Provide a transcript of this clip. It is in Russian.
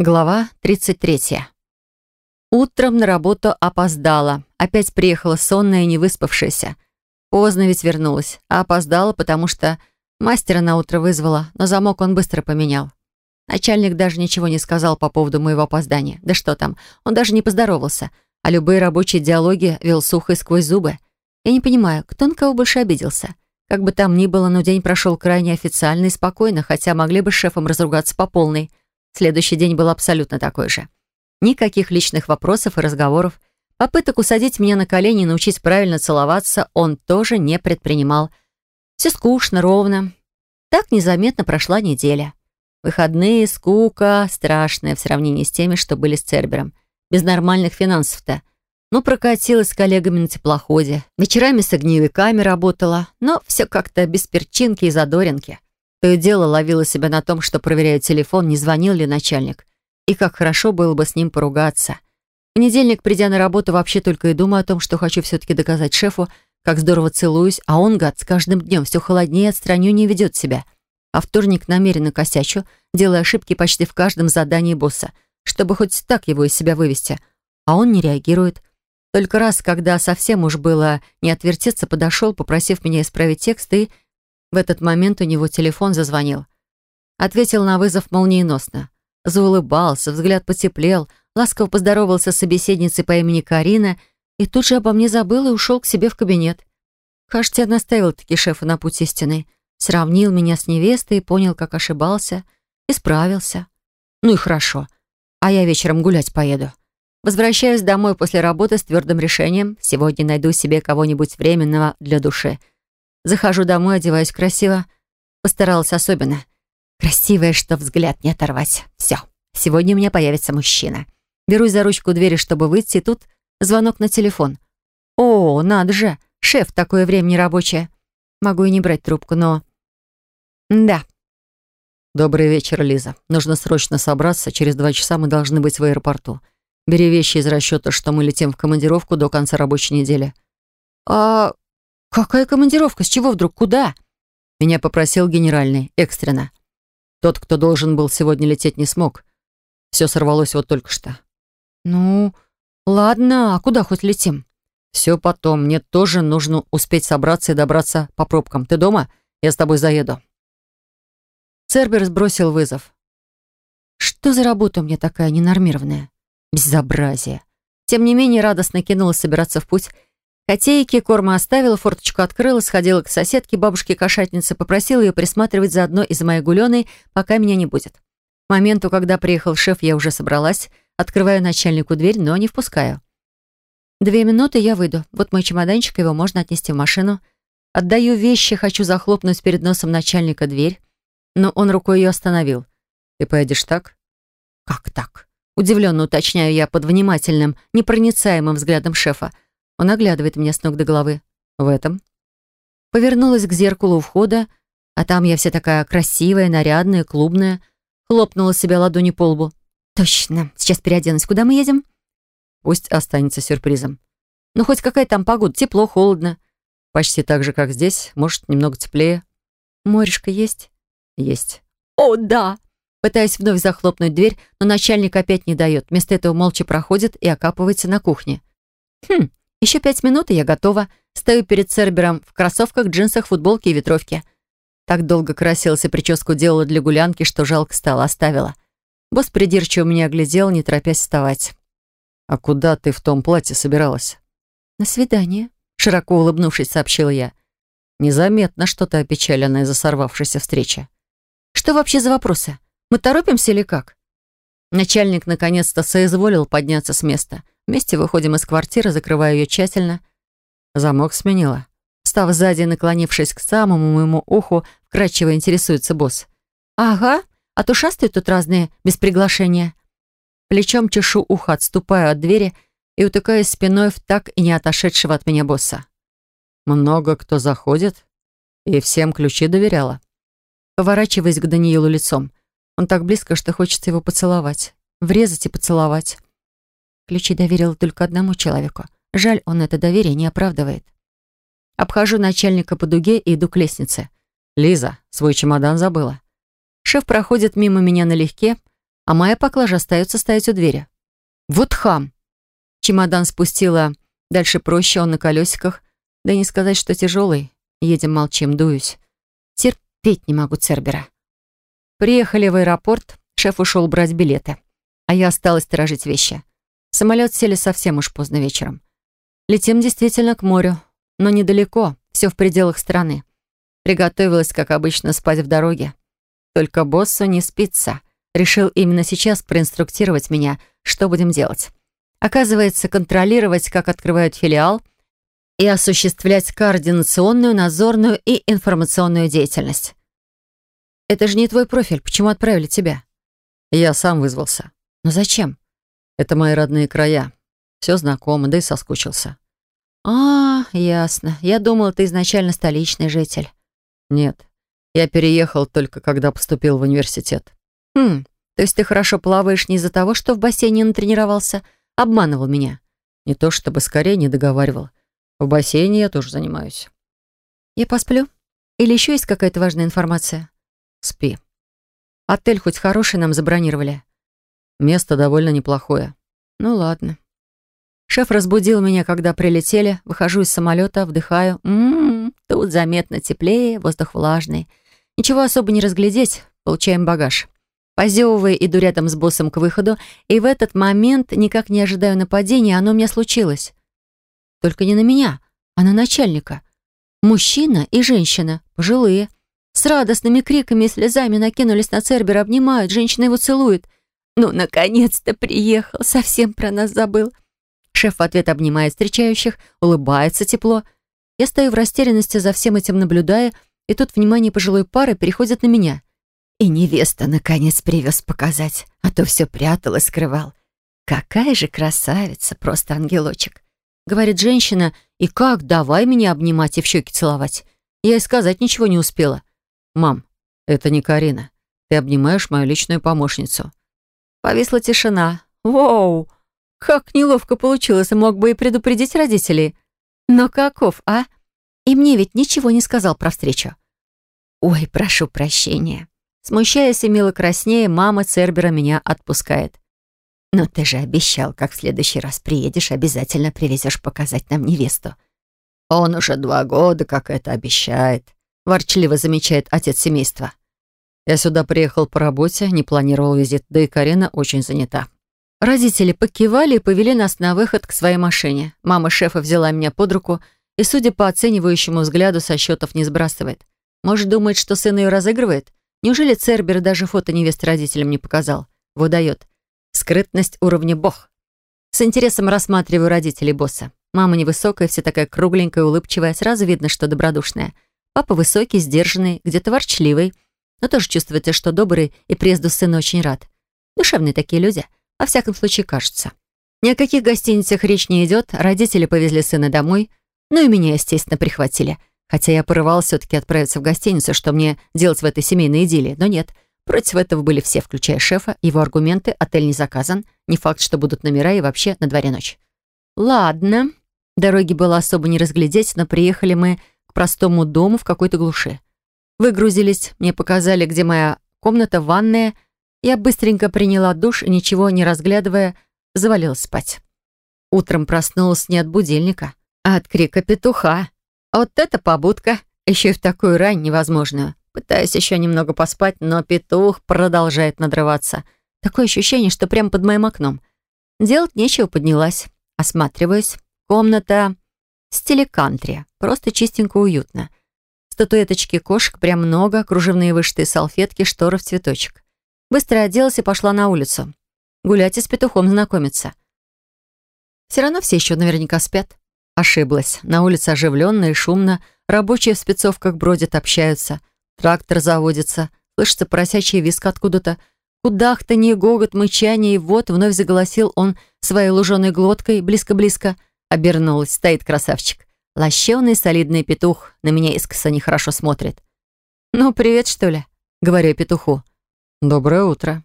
Глава 33. Утром на работу опоздала. Опять приехала сонная и не выспавшаяся. Поздно ведь вернулась, а опоздала, потому что мастера на утро вызвала, но замок он быстро поменял. Начальник даже ничего не сказал по поводу моего опоздания. Да что там, он даже не поздоровался, а любые рабочие диалоги вел сухо и сквозь зубы. Я не понимаю, кто на кого больше обиделся. Как бы там ни было, но день прошел крайне официально и спокойно, хотя могли бы с шефом разругаться по полной. Следующий день был абсолютно такой же. Никаких личных вопросов и разговоров. Попыток усадить меня на колени и научить правильно целоваться он тоже не предпринимал. Все скучно, ровно. Так незаметно прошла неделя. Выходные, скука, страшная в сравнении с теми, что были с Цербером. Без нормальных финансов-то. Ну, прокатилась с коллегами на теплоходе. Вечерами с огневиками работала, но все как-то без перчинки и задоринки. То и дело ловила себя на том, что проверяю телефон, не звонил ли начальник. И как хорошо было бы с ним поругаться. В понедельник, придя на работу, вообще только и думаю о том, что хочу все-таки доказать шефу, как здорово целуюсь, а он, гад, с каждым днем все холоднее и отстраненнее ведет себя. А вторник намеренно косячу, делая ошибки почти в каждом задании босса, чтобы хоть так его из себя вывести. А он не реагирует. Только раз, когда совсем уж было не отвертеться, подошел, попросив меня исправить текст и в этот момент у него телефон зазвонил. Ответил на вызов молниеносно. Заулыбался, взгляд потеплел, ласково поздоровался с собеседницей по имени Карина и тут же обо мне забыл и ушел к себе в кабинет. Кажется, я наставил таки шефа на путь истины. Сравнил меня с невестой и понял, как ошибался. Исправился. Ну и хорошо. А я вечером гулять поеду. Возвращаюсь домой после работы с твердым решением. Сегодня найду себе кого-нибудь временного для души — Захожу домой, одеваюсь красиво. Постаралась особенно. Красивая, что взгляд не оторвать. Все. Сегодня у меня появится мужчина. Берусь за ручку двери, чтобы выйти, и тут звонок на телефон. О, надо же. Шеф, такое время нерабочее. Могу и не брать трубку, но... Да. Добрый вечер, Лиза. Нужно срочно собраться. Через два часа мы должны быть в аэропорту. Бери вещи из расчета, что мы летим в командировку до конца рабочей недели. А «Какая командировка? С чего вдруг? Куда?» Меня попросил генеральный, экстренно. Тот, кто должен был сегодня лететь, не смог. Все сорвалось вот только что. «Ну, ладно, а куда хоть летим?» «Все потом. Мне тоже нужно успеть собраться и добраться по пробкам. Ты дома? Я с тобой заеду». Цербер сбросил вызов. «Что за работа у меня такая ненормированная?» «Безобразие». Тем не менее, радостно кинулась собираться в путь Котейки корма оставила, форточку открыла, сходила к соседке, бабушке-кошатнице, попросила ее присматривать заодно из моей гуленой, пока меня не будет. К моменту, когда приехал шеф, я уже собралась, открываю начальнику дверь, но не впускаю. Две минуты, я выйду. Вот мой чемоданчик, его можно отнести в машину. Отдаю вещи, хочу захлопнуть перед носом начальника дверь, но он рукой ее остановил. «Ты поедешь так?» «Как так?» Удивленно уточняю я под внимательным, непроницаемым взглядом шефа, он оглядывает меня с ног до головы. В этом. Повернулась к зеркалу у входа, а там я вся такая красивая, нарядная, клубная. Хлопнула себя ладони по лбу. Точно. Сейчас переоденусь. Куда мы едем? Пусть останется сюрпризом. Ну, хоть какая там погода. Тепло, холодно. Почти так же, как здесь. Может, немного теплее. Морешка есть? Есть. О, да! Пытаюсь вновь захлопнуть дверь, но начальник опять не дает. Вместо этого молча проходит и окапывается на кухне. Хм, еще пять минут, и я готова. Стою перед Цербером в кроссовках, джинсах, футболке и ветровке. Так долго красилась и прическу делала для гулянки, что жалко стало, оставила. Босс придирчиво меня оглядел, не торопясь вставать. «А куда ты в том платье собиралась?» «На свидание», — широко улыбнувшись, сообщила я. Незаметно что-то опечаленное за сорвавшейся встречи. «Что вообще за вопросы? Мы торопимся или как?» Начальник наконец-то соизволил подняться с места — Вместе выходим из квартиры, закрываю ее тщательно. Замок сменила. Став сзади, наклонившись к самому моему уху, вкрадчиво интересуется босс. «Ага, а то шастают тут разные, без приглашения». Плечом чешу ухо, отступаю от двери и утыкаюсь спиной в так и не отошедшего от меня босса. «Много кто заходит, и всем ключи доверяла». Поворачиваясь к Даниилу лицом. Он так близко, что хочется его поцеловать. Врезать и поцеловать. Ключи доверил только одному человеку. Жаль, он это доверие не оправдывает. Обхожу начальника по дуге и иду к лестнице. «Лиза, свой чемодан забыла». Шеф проходит мимо меня налегке, а моя поклажа остается стоять у двери. Вот хам! Чемодан спустила дальше проще, он на колесиках. Да не сказать, что тяжелый. Едем, молчим, дуюсь. Терпеть не могу Цербера. Приехали в аэропорт, шеф ушел брать билеты, а я осталась сторожить вещи. Самолет сели совсем уж поздно вечером. Летим действительно к морю, но недалеко, все в пределах страны. Приготовилась, как обычно, спать в дороге. Только боссу не спится. Решил именно сейчас проинструктировать меня, что будем делать. Оказывается, контролировать, как открывают филиал, и осуществлять координационную, надзорную и информационную деятельность. «Это же не твой профиль. Почему отправили тебя?» «Я сам вызвался». «Но зачем?» «Это мои родные края. Все знакомо, да и соскучился». «А, ясно. Я думал, ты изначально столичный житель». «Нет. Я переехал только когда поступил в университет». «Хм, то есть ты хорошо плаваешь не из-за того, что в бассейне натренировался? Обманывал меня?» «Не то чтобы скорее не договаривал. В бассейне я тоже занимаюсь». «Я посплю? Или еще есть какая-то важная информация?» «Спи». «Отель хоть хороший нам забронировали?» «Место довольно неплохое». «Ну ладно». Шеф разбудил меня, когда прилетели. Выхожу из самолета, вдыхаю. Ммм, тут заметно теплее, воздух влажный. Ничего особо не разглядеть. Получаем багаж. Позевывая, иду рядом с боссом к выходу, и в этот момент никак не ожидаю нападения, оно у меня случилось. Только не на меня, а на начальника. Мужчина и женщина, пожилые. С радостными криками и слезами накинулись на Цербера, обнимают, женщина его целует. «Ну, наконец-то приехал, совсем про нас забыл». Шеф в ответ обнимает встречающих, улыбается тепло. Я стою в растерянности за всем этим наблюдая, и тут внимание пожилой пары переходит на меня. И невеста, наконец, привез показать, а то все прятал и скрывал. «Какая же красавица, просто ангелочек!» Говорит женщина, и как, давай меня обнимать и в щеки целовать. Я и сказать ничего не успела. «Мам, это не Карина. Ты обнимаешь мою личную помощницу». Повисла тишина. «Воу! Как неловко получилось, мог бы и предупредить родителей. Но каков, а? И мне ведь ничего не сказал про встречу. Ой, прошу прощения. Смущаясь и мило краснее, мама Цербера меня отпускает. Но ты же обещал, как в следующий раз приедешь, обязательно привезешь показать нам невесту. Он уже два года как это обещает, ворчливо замечает отец семейства. Я сюда приехал по работе, не планировал визит, да и Карина очень занята. Родители покивали и повели нас на выход к своей машине. Мама шефа взяла меня под руку и, судя по оценивающему взгляду, со счетов не сбрасывает. Может, думает, что сын ее разыгрывает? Неужели Цербер даже фото невесты родителям не показал? Выдает. Скрытность уровня бог. С интересом рассматриваю родителей босса. Мама невысокая, вся такая кругленькая, улыбчивая, сразу видно, что добродушная. Папа высокий, сдержанный, где-то ворчливый, но тоже чувствуется, что добрый и приезду сына очень рад. Душевные такие люди — во всяком случае, кажется. Ни о каких гостиницах речь не идет. Родители повезли сына домой. Ну и меня, естественно, прихватили. Хотя я порывалась все-таки отправиться в гостиницу, что мне делать в этой семейной идиллии. Но нет. Против этого были все, включая шефа. Его аргументы «отель не заказан», не факт, что будут номера и вообще на дворе ночь. Ладно. Дороги было особо не разглядеть, но приехали мы к простому дому в какой-то глуши. Выгрузились, мне показали, где моя комната, ванная — я быстренько приняла душ и, ничего не разглядывая, завалилась спать. Утром проснулась не от будильника, а от крика петуха. Вот это побудка, еще и в такую рань невозможную. Пытаюсь еще немного поспать, но петух продолжает надрываться. Такое ощущение, что прямо под моим окном. Делать нечего, поднялась. Осматриваюсь. Комната с телекантри. Просто чистенько уютно. Статуэточки кошек прям много, кружевные вышитые салфетки, шторы в цветочек. Быстро оделась и пошла на улицу. Гулять и с петухом знакомиться. Все равно все еще наверняка спят. Ошиблась. На улице оживленно и шумно. Рабочие в спецовках бродят, общаются. Трактор заводится. Слышится поросячий виск откуда-то. Кудахтанье, гогот, мычание. И вот вновь заголосил он своей луженой глоткой близко-близко. Обернулась. Стоит красавчик. Лощеный, солидный петух. На меня искоса нехорошо смотрит. «Ну, привет, что ли?» — говорю петуху. «Доброе утро».